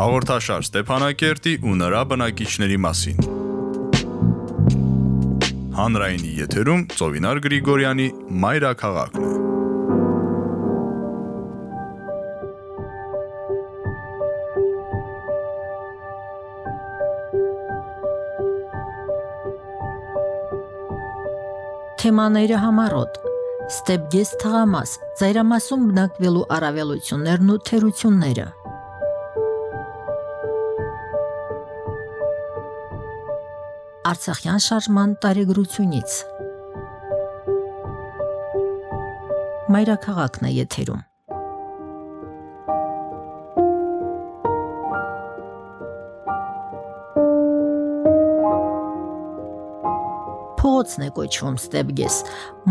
Հաղորդաշար Ստեփանակերտի ու նրա բնակիչների մասին։ Հանրայինի եթերում Ծովինար Գրիգորյանի Մայրաքաղաքն է։ Թեմաները համառոտ Ստեփգես թղամաս, ծայրամասում բնակվելու առավելություններն ու թերությունները։ Արցախյան շարժման տարեգրությունից։ Մայրաքաղաքն է եթերում։ փողոցն է կոչվում Ստեփգես։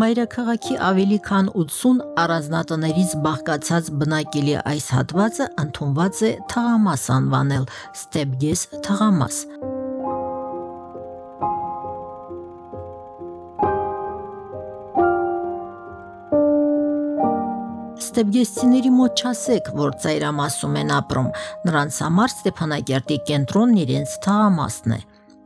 Մայրաքաղաքի ավելի քան 80 առանձնատներից բաղկացած բնակելի այս հատվածը ընդունված է թղամաս անվանել Ստեփգես թղամաս։ Ստեփգեսցիների մոտ չասեք, որ ծայրամասում են ապրում։ Նրանց համար Ստեփանակերտի կենտրոնն իրենց թղամասն է։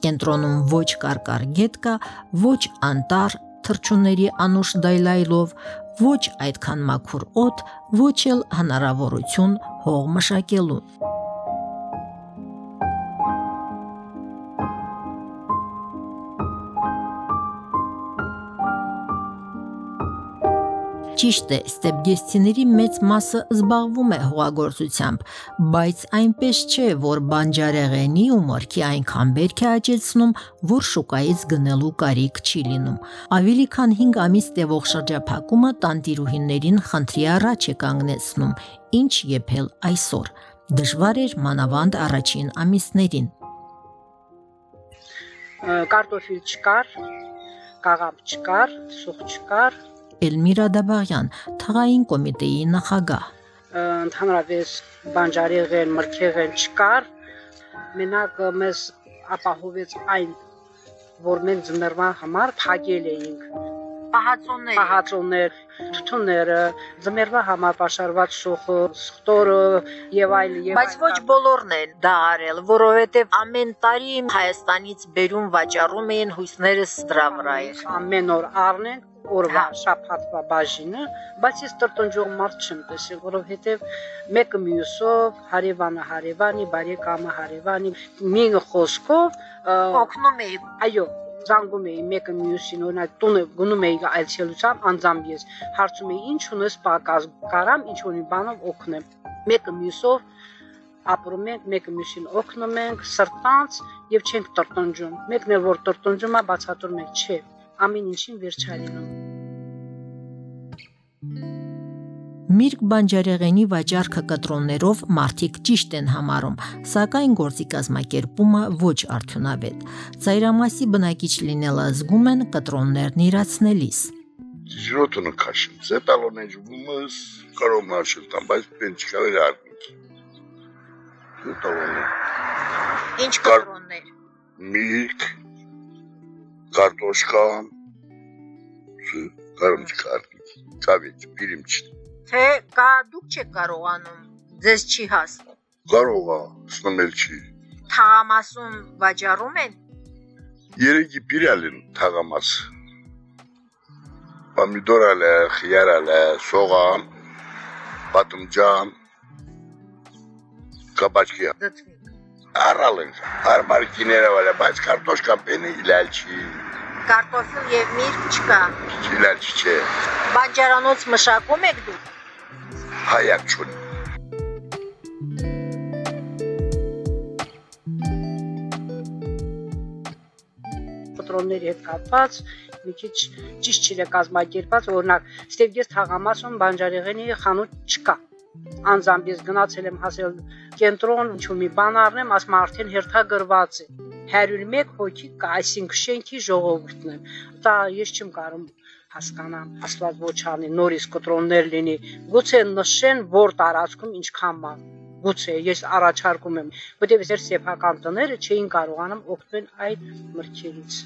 Կենտրոնում ոչ կարկար գետ կա, ոչ անտառ թրջունների անուշ դայլայլով, ոչ այդքան մաքուր օդ, ոչ էլ հնարավորություն հող մշակելու։ Ճիշտ է, ստեփգեստիների մեծ մասը զբաղվում է հողագործությամբ, բայց այնպես չէ, որ բանջարեղենի ու մորքի այնքան բերք է աճեցնում, որ շուկայից գնելու կարիք չի լինում։ Ավելի քան 5 ամիս տևող շրջափակումը տանտիրուհիներին խնդրի առաջ է կանգնեցնում, ինչ եփել այսօր։ Դժվար էր մանավանդ առաջին ամիսներին։ Կարտոֆիլ չկար, կաղամբ չկար, սուխ չկար, Էլմիրա Դաբաղյան, թղային կոմիտեի նախագահ։ Ընդհանրապես բանջարեղեն, մրգեղեն չկար։ Մենակ մեզ ապահովեց այն, որ մենք ձմեռվա համար փակել էինք պահածոներ, պահածոներ, թութուները, ձմեռվա համար պաշարված շոխը, սխտորը եւ այլ եւ Բայց ոչ բոլորն են դա արել, որովհետեւ ամեն տարի Հայաստանից բերում վաճառում էին հույսներս դրա վրա Ամեն օր առնեն օրվա շաբաթվա բաժինը, բայց ես տրտնջող մարդ չեմ տեսել, որովհետև մեկը մյուսով, հարևանը հարևանի, բարեկամը հարևանի, մի խոսքով օգնում էի։ Այո, զանգում էի մեկը մյուսին, օրինակ տունը գնում էի այցելությամբ, անձամբ ես հարցում էի ինչ ունես պակաս, կարամ ինչ ունի բանով օգնեմ։ Մեկը մյուսով ապրում ենք, մեկը մյուսին օգնում ենք, սրտանց եւ չենք տրտնջում։ Մեկն էլ որ տրտնջում է, բացատրում է, չէ, ամեն ինչին վերջալինում։ Միրգ բանջարեղենի վաճառքը կտրոններով մարդիկ ճիշտ են համարում, սակայն գործի կազմակերպումը ոչ արդյունավետ։ Ծայրամասի բնակիչ լինելը զգում են կտրոններն իրացնելիս։ Ջրոտունը քաշին, ծեպալոն են ջումս, կարող մարշել տան, բայց պեն չկավեր արնիկ։ Ջրոտունը։ Ինչ կտրոններ։ Միրգ, կարտոշկա, կարմճ կավիճ, պիրիմչ։ Թե կա դուք չեք կարողանում, ձեզ չի հասնում։ Կարող է, սնմել չի։ Թաղամասում վաճառում են։ Երեքի պիրալին թաղամաս։ Պամիդորալ է, խիարալ է, սողան, պատմջան, կապաչկի։ Դդվի Առալ են, հարմարքիները վալը, բայց կարտոշկան պենի իլալ չի, կարտոֆիլ եւ միրգ չկա։ իլալ չի չէ, Բանջարանոց մշակում եք դուք։ հայակ չունի։ կտրոնների հետ կապված մի քիչ ճիշտ չէ կազմակերպված, օրինակ Ստեփգես թաղամասում բանջարեղենի խանութ չկա։ Անձամբ ես գնացել եմ հասել կենտրոն, ինչ մի բան առնեմ, ասում արդեն հերթագրված է։ 101 հոգի կա, այսինքն շենքի ժողովուրդն է։ Դա ես չեմ կարող հասկանամ, աստված ոչ անի, նորից կտրոններ լինի։ Գուցե նշեն, որ տարածքում ինչքան բան գուցե ես առաջարկում եմ, որտեղ ես սեփական տները չէին կարողանում օգտվել այդ մրգերից։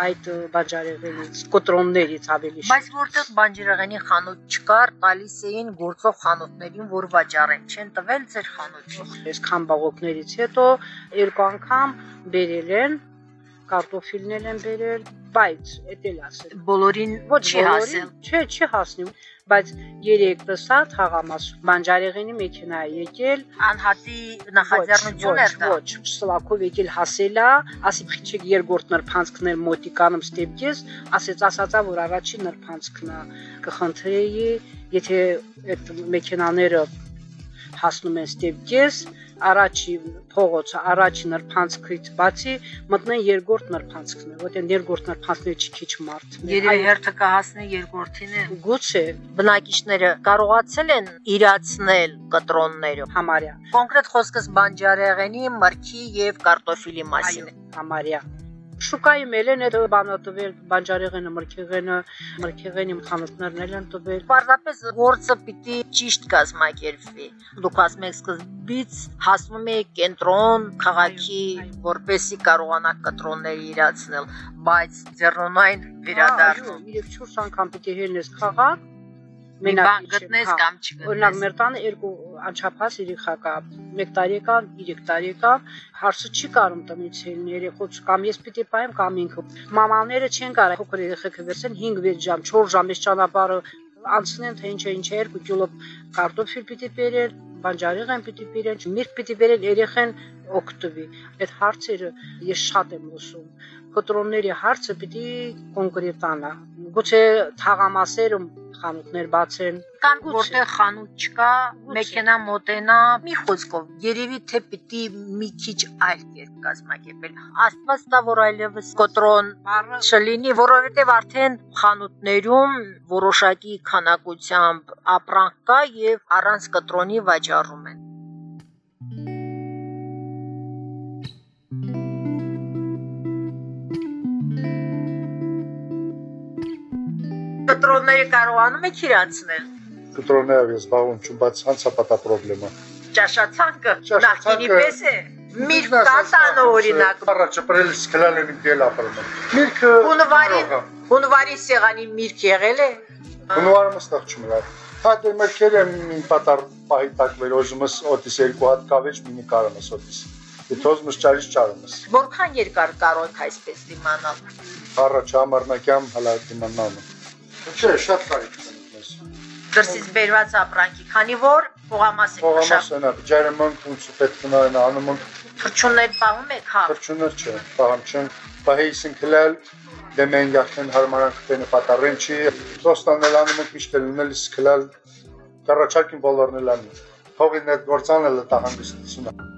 այդ բանջարեղենից, կոտրոններից ավելի Բայց որտեղ բանջարեղենի խանութ չկար, տալիս էին գործող խանութներին, որ վաճառեն, չեն տվել ձեր խանութին։ Այսքան բաղոկներից հետո երկու անգամ բերել են կարտոֆիլներ են բերել, բայց էդ էլ ասել։ Բոլորին Ոչ չի հասել։ Չէ, չի հասնի, բայց երեք տսա թաղամաս բանջարեղենի մեքենա է եկել, Անհատի նախաձեռնություն էր դա։ Ոչ, Սլավակով եկել հասելա, ասի փիչիկ երկրորդ նրբանցքներ մոտիկանում ստեպքես, ասեց ասածա որ առաջին նրբանցքն է կխնդրեի, եթե այդ մեքենաները հասնում են ստեպքես, առաջի փողոցը առաջի նրբանցքից բացի մտնեն երկրորդ նրբանցքն է, որտեղ երկրորդ նրբանցքները չի քիչ մարդ։ Երևի հերթը կհասնի երկրորդին է։ գուցե Բնակիչները կարողացել են իրացնել կտրոնները։ համարյա Կոնկրետ խոսքս բանջարեղենի, մրգի եւ կարտոֆիլի մասին է։ համարյա շուկայում էլ են այդ բանը տվել բանջարեղենը, մրգեղենը, մրգեղենի խանութներն են տվել։ Պարզապես գործը պիտի ճիշտ կազմակերպվի։ Դուք ասում եք սկզբից հասնում եք կենտրոն քաղաքի, որպեսի կարողանաք կտրոնները իրացնել, բայց ձեռնունայն վերադառնում։ 3-4 անգամ պիտի հելնես քաղաք։ Մի բան գտնես կամ Օրինակ չգտնես։ մեր տանը երկու անչափահաս երեխա կա, 1 տարեկան, 3 տարեկան, հարցը չի կարում տնից ելնի երեխոց կամ ես պիտի պայեմ կամ ինքը։ Մամաները չեն կարող փոքր երեխեքը վերցեն 5-6 ժամ, 4 ժամ այս ճանապարհը անցնեն թե ինչ է ինչ է 2 կիլո կարտոֆիլ պիտի բերել, բանջարեղեն պիտի բերել, միրգ պիտի բերել երեխեն օգտվի։ Այդ հարցերը ես շատ եմ լսում։ Կտրոնների հարցը պիտի կոնկրետանա։ Գուցե թաղամասերում խանութներ բացեն, Կամ որտեղ խանութ չկա, մեքենա մոտենա, մի խոսքով, երևի թե պիտի մի քիչ այլ կերպ կազմակերպել։ Աստված տա որ այլևս կտրոն բառը չլինի, որովհետև արդեն խանութներում որոշակի քանակությամբ ապրանք կա եւ առանց կտրոնի վաճառում են։ Կտրոնները կարողանում եք իրացնել։ կտրոններով ես զբաղվում չում, բայց հանցապատա խնդրեմա։ Ճաշացանկը նախինի պես է։ Միրգ կատանը օրինակ։ Առաջը պրելս քլալեն դել ապրում։ Միրգը Հունվարի հունվարի սեղանի միրգ եղել է։ Հունվարը մստեղ չմրա։ Հա դե մերքեր եմ պատար պահի տակվել օժմս օտիս երկու հատ կավեջ մինի կարամս օտիս։ Դե թոզմս ճարից ճարումս։ Որքան երկար կարող եք այսպես դիմանալ։ Առաջ ամառնակյամ հալա դիմանալը։ Չէ, շատ կարիք ունենք մեզ։ Դրսից բերված ապրանքի, քանի որ փողամաս եք Փողամաս մշակ։ ունա, ջարմոնք ու պետք ունեն անում ենք Թրջուններ պահում եք, հա։ Թրջուներ չէ, պահամ չեն, պահեիսին քլալ, դե մենք արդեն հարմարանք տենը պատառեն չի, ոստանել անում ենք միշտ լինել սկլալ, կառաջարկին բոլորն էլ անում։ Փողին այդ գործանելը տա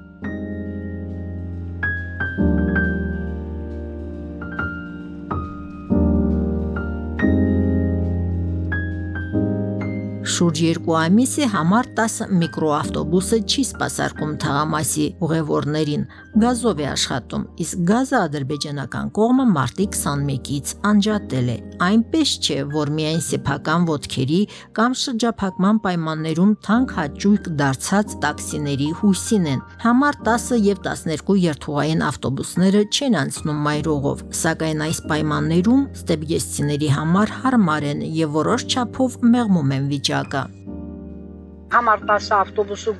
Շուրջ 2 ամիս է համար 10 միկրոավտոբուսը չի սպասարկում թղամասի ուղևորներին, գազով է աշխատում, իսկ գազը ադրբեջանական կողմը մարտի 21-ից անջատել է։ Այնպես չէ, որ միայն սեփական ոդքերի կամ շրջափակման պայմաններում թանկ հաճույք դարձած տաքսիների հույսին են։ Համար 10 եւ 12 երթուղային ավտոբուսները չեն անցնում մայրողով, սակայն այս պայմաններում ստեբգեստիների համար հարմար են եւ որոշ չափով մեղմում են վիճակը։ համար 10 ավտոբուսը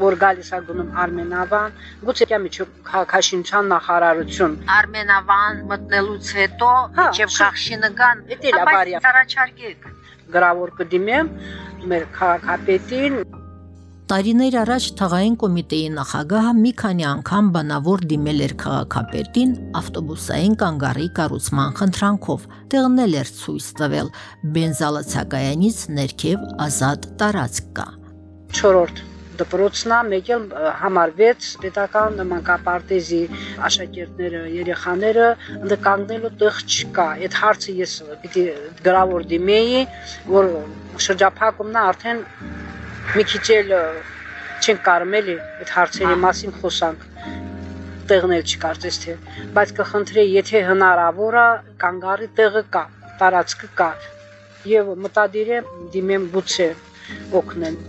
որ գալիս է գնում Արմենավան, գուցե կա միջով քաղաքաշինության նախարարություն։ Արմենավան մտնելուց հետո Հա, միջև Խախշինգան է բարյա։ առաջարկեք։ գրավոր կդիմեմ մեր քաղաքապետին Տարիներ առաջ թղային կոմիտեի նախագահը մի քանի անգամ բանավոր դիմել էր քաղաքապետին ավտոբուսային կանգառի կառուցման խնդրանքով։ Տեղնել էր ցույց տվել. Բենզալացակայանից ներքև ազատ տարածք կա։ 4-րդ դպրոցնա մեկ էլ համարվեց պետական մանկապարտեզի աշակերտները, երեխաները նկանգնելու տեղ չկա։ Այդ հարցը ես պիտի գրավոր դիմեի, որ շրջափակումն արդեն մի քիչ էլ ը, չենք կարում էլի այդ հարցերի մասին խոսանք տեղնել չկարծես թե բայց կխնդրեի եթե հնարավոր է կանգարի տեղը կա տարածքը կա եւ մտադիր եմ դիմեմ գուցե օգնեն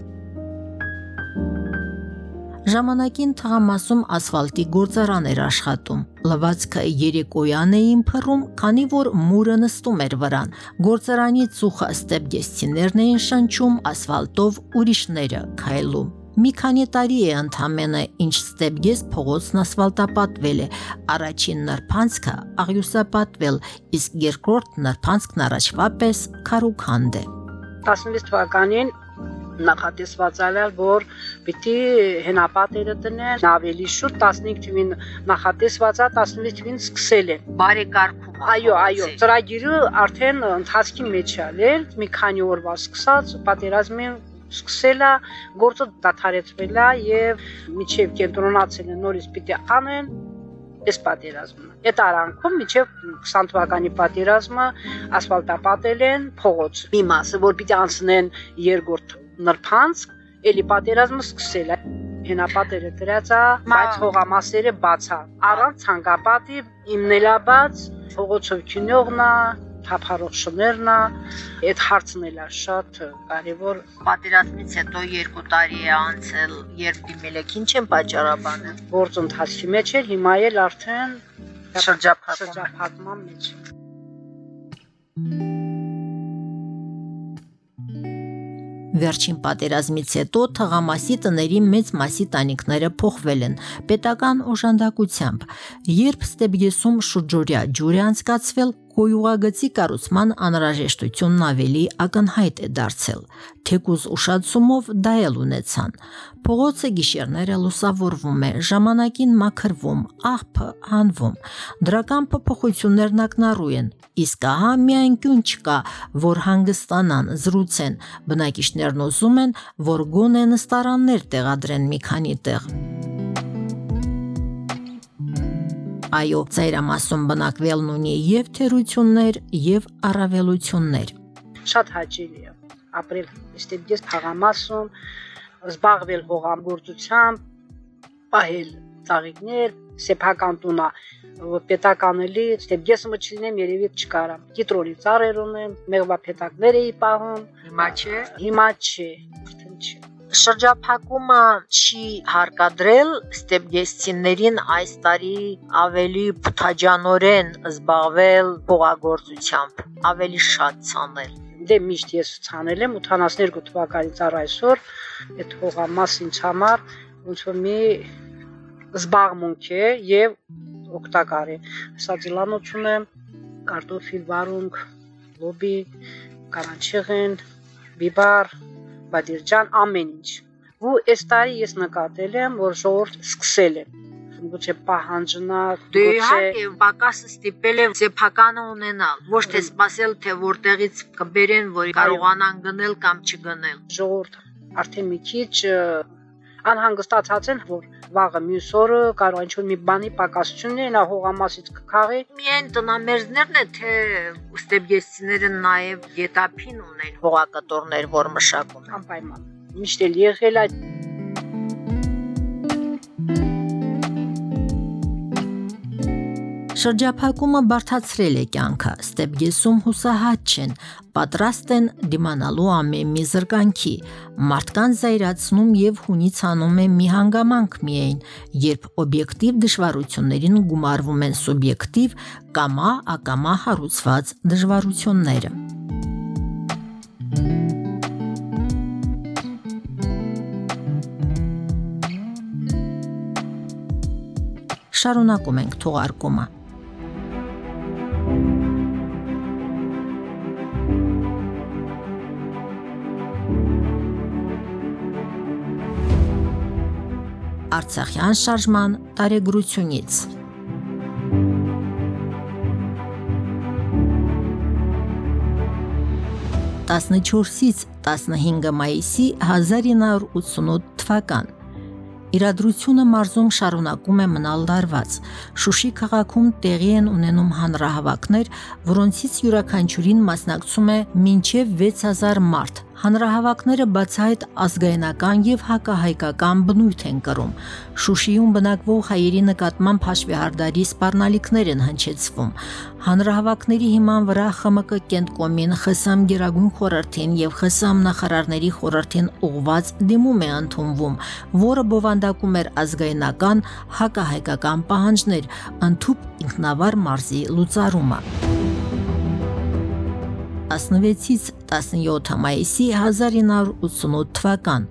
Ժամանակին թղամասում ասֆալտի գործարան էր աշխատում։ Լվացքը երեկոյան էին փռում, քանի որ մուրը նստում էր վրան։ Գործարանի ծուխը ստեփգեստիներն էին շնչում, ասֆալտով ուրիշները քայլում։ Մի քանի տարի է ընդամենը ինչ ստեփգես փողոցն ասֆալտապատվել է։ Առաջին նրբանցքը աղյուսապատվել, իսկ երկրորդ նրբանցքն առաջվա պես քարուքանդ է։ 16 թվականին նախատեսված արել, որ պիտի հենապատերը տնեն ավելի շուտ 15 թվին նախատեսված է 16 թվին սկսել են։ Բարեկարգում։ Այո, այո, ծրագիրը արդեն ընթացքի մեջ է ալել, մի քանի օրվա սկսած պատերազմին սկսել է գործը դադարեցվել է եւ միջև կենտրոնացել են նորից պիտի անեն այս պատերազմը։ Այդ արանքում միջև 20 թվականի պատերազմը ասֆալտապատել են փողոց։ Մի մասը, որ պիտի անցնեն երկրորդ նրբանցք, ելի պատերազմը սկսել է հենապատերը դրած է, բայց հողամասերը բաց է։ Առանց ցանկապատի իմնելաբաց փողոցով քինողնա թափարող շներն է, այդ հարցն էլ է շատ կարևոր։ Պատերազմից հետո 2 տարի է անցել, երբ դիմել եք, ինչ են պատճառաբանը։ Գործընթացի մեջ էր, հիմա էլ արդեն շրջափակման մեջ։ Վերջին պատերազմից հետո թղամասի տների մեծ մասի տանիքները փոխվել են պետական օժանդակությամբ։ Երբ Ստեբգեսում շուրջօրյա ջուր է անցկացվել, կոյուղագծի կառուցման անհրաժեշտությունն ավելի ակնհայտ է դարձել։ Թեկուզ ուշացումով դա էլ ունեցան։ Փողոցը գիշերները լուսավորվում է, ժամանակին մաքրվում, աղբը հանվում։ Դրական փոփոխություններն ակնառու են, իսկ ահա միայն կյուն չկա, որ հանգստանան, զրուցեն։ Բնակիչներն ուզում են, որ գոնե նստարաններ տեղադրեն մի քանի տեղ։ Այո, ծայրամասում բնակվելն ունի եւ թերություններ, եւ առավելություններ։ Շատ հաճելի է ապրել ստեբգես թաղամասում, զբաղվել հողամգործությամբ, պահել ծաղիկներ, սեփական տունա պետականելի ստեբգեսը մչլինեմ երևի չկարամ։ Գիտրոլի ծառեր ունեմ, մեղվա պետակներ էի պահում, Հիմա չէ։ հիմա չէ, արդեն չէ։ Շրջափակումը չի հարկադրել ստեփգեստիներին այս տարի ավելի փթաջանորեն զբաղվել փողագործությամբ, ավելի շատ ցանել։ Դե միշտ ես ցանել եմ 82 թվականից առ այսօր այդ հողամաս ինձ համար ոնց որ մի զբաղմունք է եւ օգտակար է։ Սա ձլանոցում եմ կարտոֆիլ վարունգ, լոբի, կանաչեղեն, բիբար, Բադիրջան ամեն ինչ։ Ու այս տարի ես նկատել եմ, որ ժողովուրդ սկսել է գուցե պահանջնա, դե, գուցե պակասը ստիպել է ձեփականը ունենալ, ոչ թե սпасել, թե որտեղից կբերեն, որ կարողանան գնել կամ չգնել։ Ժողովուրդ արդեն մի քիչ անհանգստացած են, որ վաղը մյուս օրը կարող ինչ-որ մի բանի պակասություն լինի, նա հողամասից կքաղի, Միայն տնամերձներն է, թե ստեփգեստիները նաև գետափին ունեն հողակտորներ, որ մշակում են։ անպայման։ Միշտ էլ եղել է Շրջափակումը բարթացրել է կյանքը, ստեփգեսում հուսահատ չեն, պատրաստ են դիմանալու ամեն մի զրկանքի, մարդկան զայրացնում եւ հունիցանում է մի հանգամանք միայն, երբ օբյեկտիվ դժվարություններին գումարվում են սուբյեկտիվ կամա ակամա հարուցված դժվարությունները։ Շարունակում ենք թողարկումը։ Արցախյան շարժման տարեգրությունից 14-ից 15 մայիսի 1988 թվական Իրադրությունը մարզում շարունակում է մնալ լարված։ Շուշի քաղաքում տեղի են ունենում հանրահավաքներ, որոնցից յուրաքանչյուրին մասնակցում է մինչև 6000 մարդ, Հանրահավաքները բացահայտ ազգայնական եւ հակահայկական բնույթ են կրում։ Շուշիում բնակվող հայերի նկատմամբ հաշվեհարդարի սպառնալիքներ են հնչեցվում։ Հանրահավաքների հիման վրա ԽՄԿ կենտկոմին ԽՍՀՄ Գերագույն խորհրդին եւ ԽՍՀՄ նախարարների խորհրդին ուղված դիմում է ընդունվում, որը բովանդակում էր ազգայնական հակահայկական պահանջներ, ընդཐུպ ինքնավար մարզի լուծարումը։ 16-ից 17 մայիսի 1988 թվական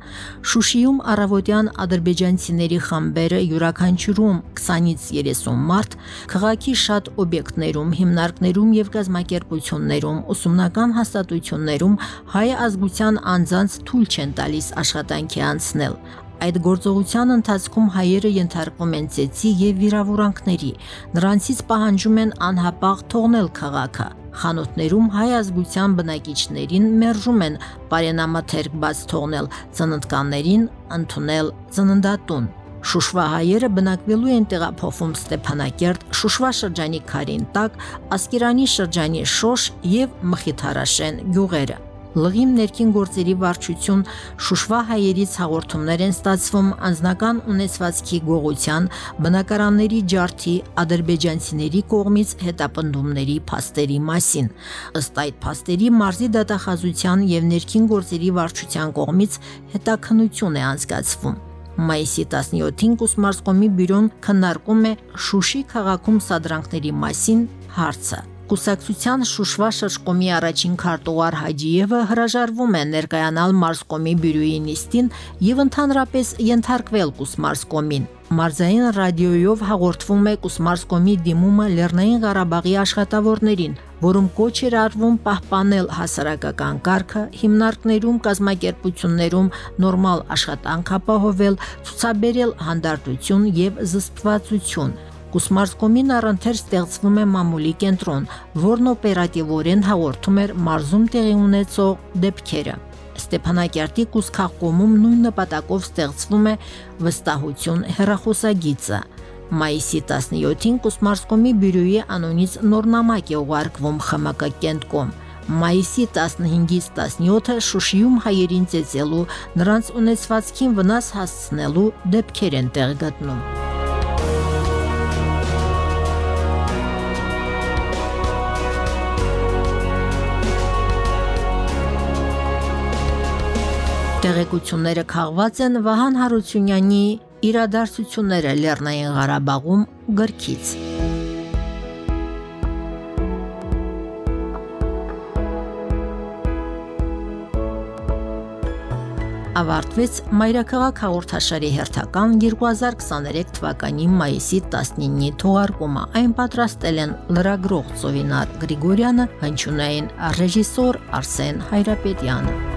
Շուշիում առավոտյան ադրբեջանցիների խմբերը յուրաքանչյուրում 20-ից 30 մարդ քաղաքի շատ օբյեկտներում, հիմնարկներում եւ գազམ་ակերպություններում, ուսումնական հաստատություններում հայ ազգության անձանց թույլ չեն տալիս աշխատանքի անցնել։ Այդ գործողության ընթացքում հայերը ենթարկվում են ծեծի եւ վիրավորանքների։ Նրանցից պահանջում են անհապաղ թողնել քաղաքը։ Խանութներում հայ ազգության բնակիչներին մերժում են բարենամաթերք բաց թողնել, ծննդկաններին ընդունել ծննդատուն։ Շուշվա հայերը բնակվելու են տեղափոխվում Ստեփանակերտ, Շուշվա շրջանի Քարին տակ, Ասկերանի շրջանի Շոշ եւ Մխիթարաշեն գյուղերը։ Լղիմ ներքին գործերի վարչություն Շուշվա հայերից հաղորդումներ են ստացվում անձնական ունեցվածքի գողության, բնակարանների ջարդի, ադրբեջանցիների կողմից հետապնդումների փաստերի մասին։ Ըստ այդ փաստերի մարզի դատախազության եւ ներքին գործերի վարչության կողմից հետաքննություն է անցկացվում։ Մայիսի 17-ին Կուսմարսկոմի բյուրոն քննարկում է Շուշի քաղաքում սադրանքների մասին հարցը։ Կուսակցության Շուշվա շրջկոմի առաջին քարտուղար Հաջիևը հրաժարվում է ներկայանալ Մարսկոմի բյուրոյի նիստին եւ ընդհանրապես ենթարկվել Կուսմարսկոմին։ Մարզային ռադիոյով հաղորդվում է Կուսմարսկոմի դիմումը Լեռնային Ղարաբաղի աշխատավորներին, որում կոչ էր արվում պահպանել հասարակական կարգը, հիմնարկներում, կազմակերպություններում նորմալ աշխատանք ապահովել, ցուցաբերել հանդարտություն եւ զսպվածություն Կուսմարսկոմին առընթեր ստեղծվում է մամուլի կենտրոն, որն օպերատիվորեն հաղորդում էր մարզում տեղի ունեցող դեպքերը։ Ստեփանակերտի Կուսքաղկոմում նույն նպատակով ստեղծվում է վստահություն հերախոսագիծը։ Մայիսի 17-ին Կուսմարսկոմի բյուրոյի անոնից նորնամակ է ուղարկվում ԽՄԿ կենտկոմ։ Մայիսի 15-ից 17-ը Շուշիում հայերին ծեծելու, նրանց ունեցվածքին վնաս հասցնելու դեպքեր են տեղ գտնում։ Տեղեկությունները քաղված են Վահան Հարությունյանի իրադարձությունները Լեռնային Ղարաբաղում գրքից։ ավարտվեց Մայրաքաղաք հաղորդաշարի հերթական 2023 թվականի մայիսի 19-ի թողարկումը։ Այն պատրաստել են լրագրող Ծովինար Գրիգորյանը, հնչյունային ռեժիսոր Արսեն Հայրապետյանը։